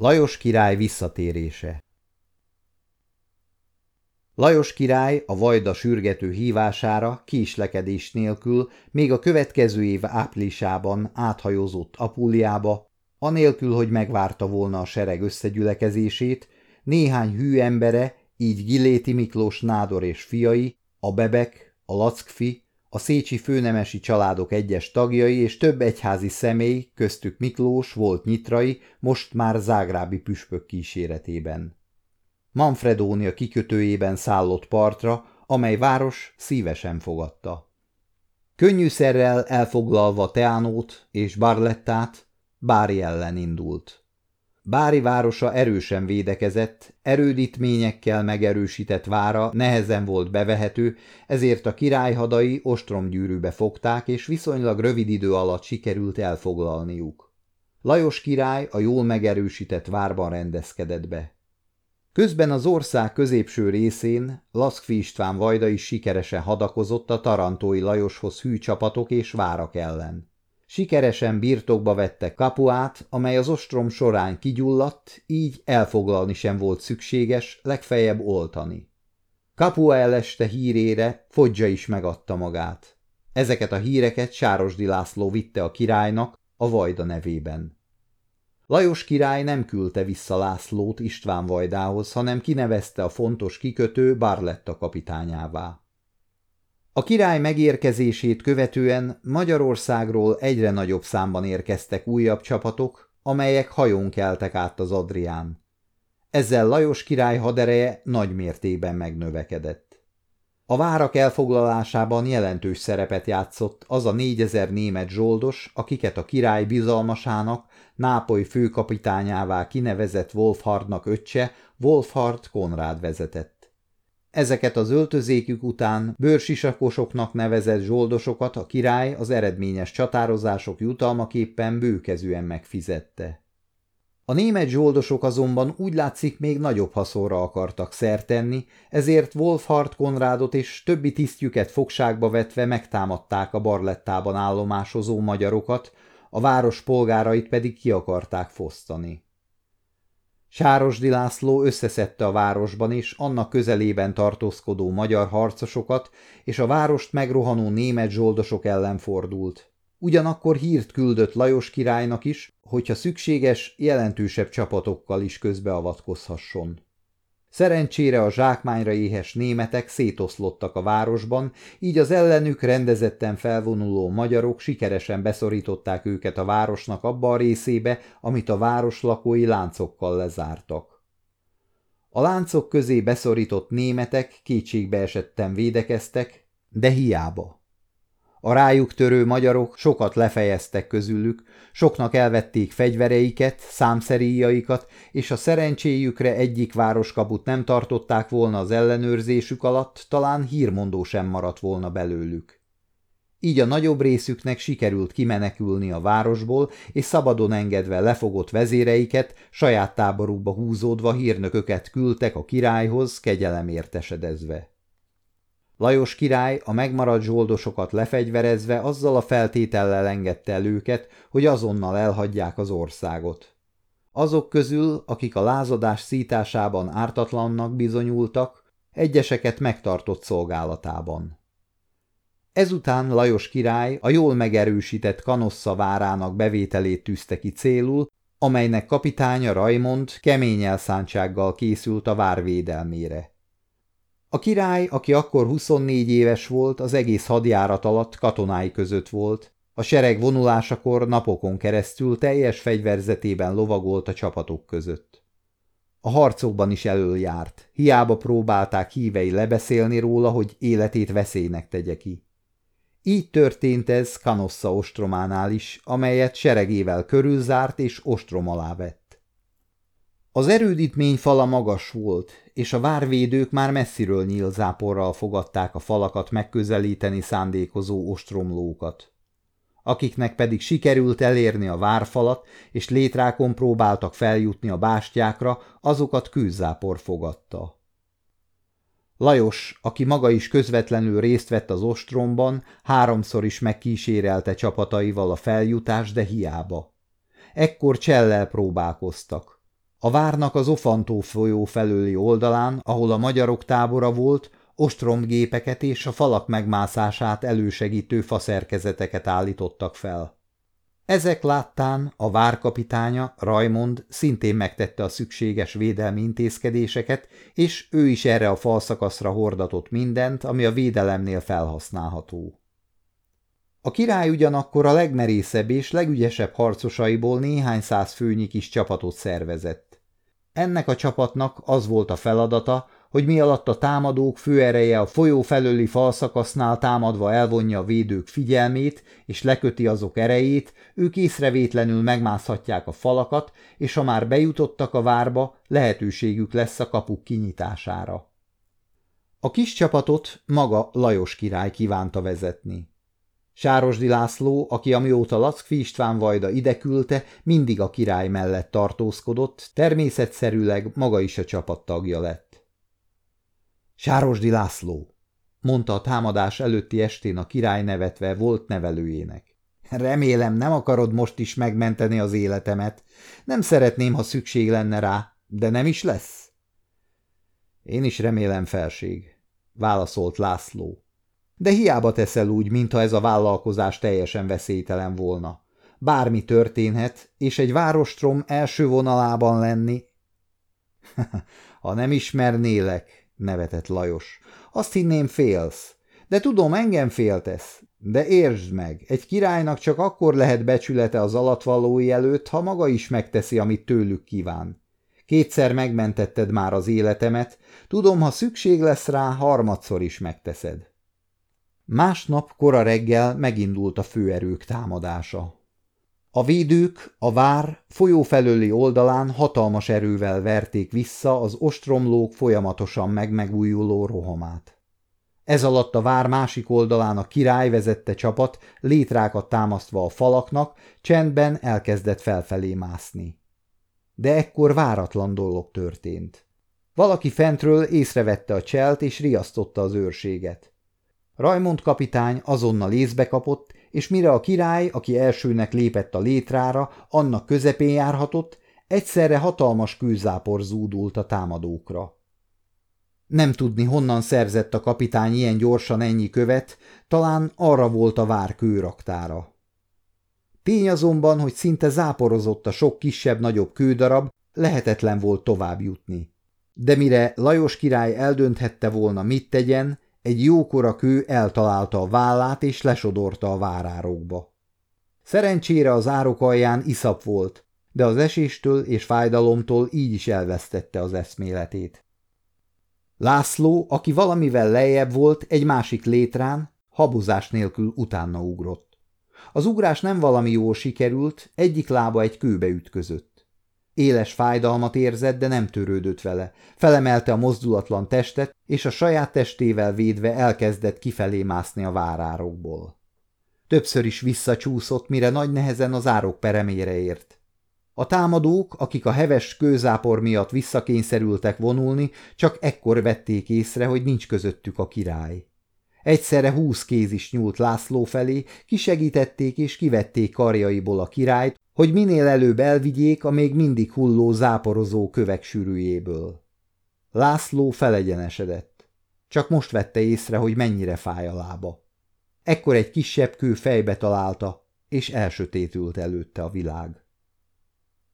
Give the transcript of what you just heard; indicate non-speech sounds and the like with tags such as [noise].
Lajos király visszatérése. Lajos király a vajda sürgető hívására kislekedés nélkül még a következő év áprilisában áthajózott Apuliába, anélkül, hogy megvárta volna a sereg összegyülekezését, néhány hű embere, így Giléti Miklós nádor és fiai, a Bebek, a Lackfi, a szécsi főnemesi családok egyes tagjai és több egyházi személy, köztük Miklós volt nyitrai, most már zágrábi püspök kíséretében. Manfredónia kikötőjében szállott partra, amely város szívesen fogadta. Könnyűszerrel elfoglalva Teánót és Barlettát, Bári ellen indult. Bári városa erősen védekezett, erődítményekkel megerősített vára nehezen volt bevehető, ezért a királyhadai ostromgyűrűbe fogták, és viszonylag rövid idő alatt sikerült elfoglalniuk. Lajos király a jól megerősített várban rendezkedett be. Közben az ország középső részén Laszkfi István Vajda is sikeresen hadakozott a tarantói Lajoshoz hű csapatok és várak ellen. Sikeresen birtokba vette kapuát, amely az ostrom során kigyulladt, így elfoglalni sem volt szükséges, legfeljebb oltani. Kapua eleste hírére Fodzsa is megadta magát. Ezeket a híreket Sárosdi László vitte a királynak a Vajda nevében. Lajos király nem küldte vissza Lászlót István Vajdához, hanem kinevezte a fontos kikötő Barletta kapitányává. A király megérkezését követően Magyarországról egyre nagyobb számban érkeztek újabb csapatok, amelyek hajón keltek át az Adrián. Ezzel Lajos király hadereje nagy mértékben megnövekedett. A várak elfoglalásában jelentős szerepet játszott az a négyezer német zsoldos, akiket a király bizalmasának, Nápoly főkapitányává kinevezett Wolfhardnak öccse, Wolfhard Konrád vezetett. Ezeket az öltözékük után bőrsisakosoknak nevezett zsoldosokat a király az eredményes csatározások jutalmaképpen bőkezűen megfizette. A német zsoldosok azonban úgy látszik még nagyobb haszonra akartak szertenni, ezért Wolfhard Konrádot és többi tisztjüket fogságba vetve megtámadták a barlettában állomásozó magyarokat, a város polgárait pedig ki akarták fosztani. Sárosdi László összeszedte a városban is annak közelében tartózkodó magyar harcosokat, és a várost megrohanó német zsoldosok ellen fordult. Ugyanakkor hírt küldött Lajos királynak is, hogyha szükséges, jelentősebb csapatokkal is közbeavatkozhasson. Szerencsére a zsákmányra éhes németek szétoszlottak a városban, így az ellenük rendezetten felvonuló magyarok sikeresen beszorították őket a városnak abba a részébe, amit a város lakói láncokkal lezártak. A láncok közé beszorított németek kétségbe esetten védekeztek, de hiába. A rájuk törő magyarok sokat lefejeztek közülük, soknak elvették fegyvereiket, számszeríjaikat, és a szerencséjükre egyik városkaput nem tartották volna az ellenőrzésük alatt, talán hírmondó sem maradt volna belőlük. Így a nagyobb részüknek sikerült kimenekülni a városból, és szabadon engedve lefogott vezéreiket, saját táborukba húzódva hírnököket küldtek a királyhoz, kegyelem értesedezve. Lajos király a megmaradt zsoldosokat lefegyverezve azzal a feltétellel engedte el őket, hogy azonnal elhagyják az országot. Azok közül, akik a lázadás szításában ártatlannak bizonyultak, egyeseket megtartott szolgálatában. Ezután Lajos király a jól megerősített Kanossa várának bevételét tűzte ki célul, amelynek kapitánya Raimond kemény elszántsággal készült a vár védelmére. A király, aki akkor 24 éves volt, az egész hadjárat alatt katonái között volt. A sereg vonulásakor napokon keresztül teljes fegyverzetében lovagolt a csapatok között. A harcokban is elöljárt, hiába próbálták hívei lebeszélni róla, hogy életét veszélynek tegye ki. Így történt ez Kanossa ostrománál is, amelyet seregével körülzárt és ostrom alá vett. Az erődítmény fala magas volt, és a várvédők már messziről nyílzáporral fogadták a falakat megközelíteni szándékozó ostromlókat. Akiknek pedig sikerült elérni a várfalat, és létrákon próbáltak feljutni a bástyákra, azokat kőzápor fogadta. Lajos, aki maga is közvetlenül részt vett az ostromban, háromszor is megkísérelte csapataival a feljutás, de hiába. Ekkor csellel próbálkoztak. A várnak az Ofantó folyó felőli oldalán, ahol a magyarok tábora volt, ostromgépeket és a falak megmászását elősegítő faszerkezeteket állítottak fel. Ezek láttán a várkapitánya, Rajmond szintén megtette a szükséges védelmi intézkedéseket, és ő is erre a falszakaszra hordatott mindent, ami a védelemnél felhasználható. A király ugyanakkor a legmerészebb és legügyesebb harcosaiból néhány száz főnyi kis csapatot szervezett. Ennek a csapatnak az volt a feladata, hogy mi alatt a támadók főereje a folyó felőli falszakasznál támadva elvonja a védők figyelmét és leköti azok erejét, ők észrevétlenül megmászhatják a falakat, és ha már bejutottak a várba, lehetőségük lesz a kapuk kinyitására. A kis csapatot maga Lajos király kívánta vezetni. Sárosdi László, aki amióta Lackfi István vajda ideküldte, mindig a király mellett tartózkodott, természetszerűleg maga is a csapat tagja lett. Sárosdi László, mondta a támadás előtti estén a király nevetve volt nevelőjének. Remélem nem akarod most is megmenteni az életemet. Nem szeretném, ha szükség lenne rá, de nem is lesz. Én is remélem, felség, válaszolt László. De hiába teszel úgy, mintha ez a vállalkozás teljesen veszélytelen volna. Bármi történhet, és egy várostrom első vonalában lenni. [laughs] ha nem ismernélek, nevetett Lajos. Azt hinném félsz. De tudom, engem féltesz. De értsd meg, egy királynak csak akkor lehet becsülete az alattvalói előtt, ha maga is megteszi, amit tőlük kíván. Kétszer megmentetted már az életemet, tudom, ha szükség lesz rá, harmadszor is megteszed. Másnap kora reggel megindult a főerők támadása. A védők a vár folyó felőli oldalán hatalmas erővel verték vissza az ostromlók folyamatosan megmegújuló rohamát. Ez alatt a vár másik oldalán a király vezette csapat, létrákat támasztva a falaknak, csendben elkezdett felfelé mászni. De ekkor váratlan dolog történt. Valaki fentről észrevette a cselt és riasztotta az őrséget. Rajmond kapitány azonnal észbe kapott, és mire a király, aki elsőnek lépett a létrára, annak közepén járhatott, egyszerre hatalmas kőzápor zúdult a támadókra. Nem tudni, honnan szerzett a kapitány ilyen gyorsan ennyi követ, talán arra volt a vár kőraktára. Tény azonban, hogy szinte záporozott a sok kisebb-nagyobb kődarab, lehetetlen volt tovább jutni. De mire Lajos király eldönthette volna, mit tegyen, egy jókora kő eltalálta a vállát és lesodorta a várárokba. Szerencsére az árok alján iszap volt, de az eséstől és fájdalomtól így is elvesztette az eszméletét. László, aki valamivel lejjebb volt, egy másik létrán, habozás nélkül utána ugrott. Az ugrás nem valami jól sikerült, egyik lába egy kőbe ütközött. Éles fájdalmat érzett, de nem törődött vele. Felemelte a mozdulatlan testet, és a saját testével védve elkezdett kifelé mászni a várárokból. Többször is visszacsúszott, mire nagy nehezen az árok peremére ért. A támadók, akik a heves kőzápor miatt visszakényszerültek vonulni, csak ekkor vették észre, hogy nincs közöttük a király. Egyszerre húsz kéz is nyúlt László felé, kisegítették és kivették karjaiból a királyt, hogy minél előbb elvigyék a még mindig hulló záporozó kövek sűrűjéből. László felegyenesedett. Csak most vette észre, hogy mennyire fáj a lába. Ekkor egy kisebb kő fejbe találta, és elsötétült előtte a világ.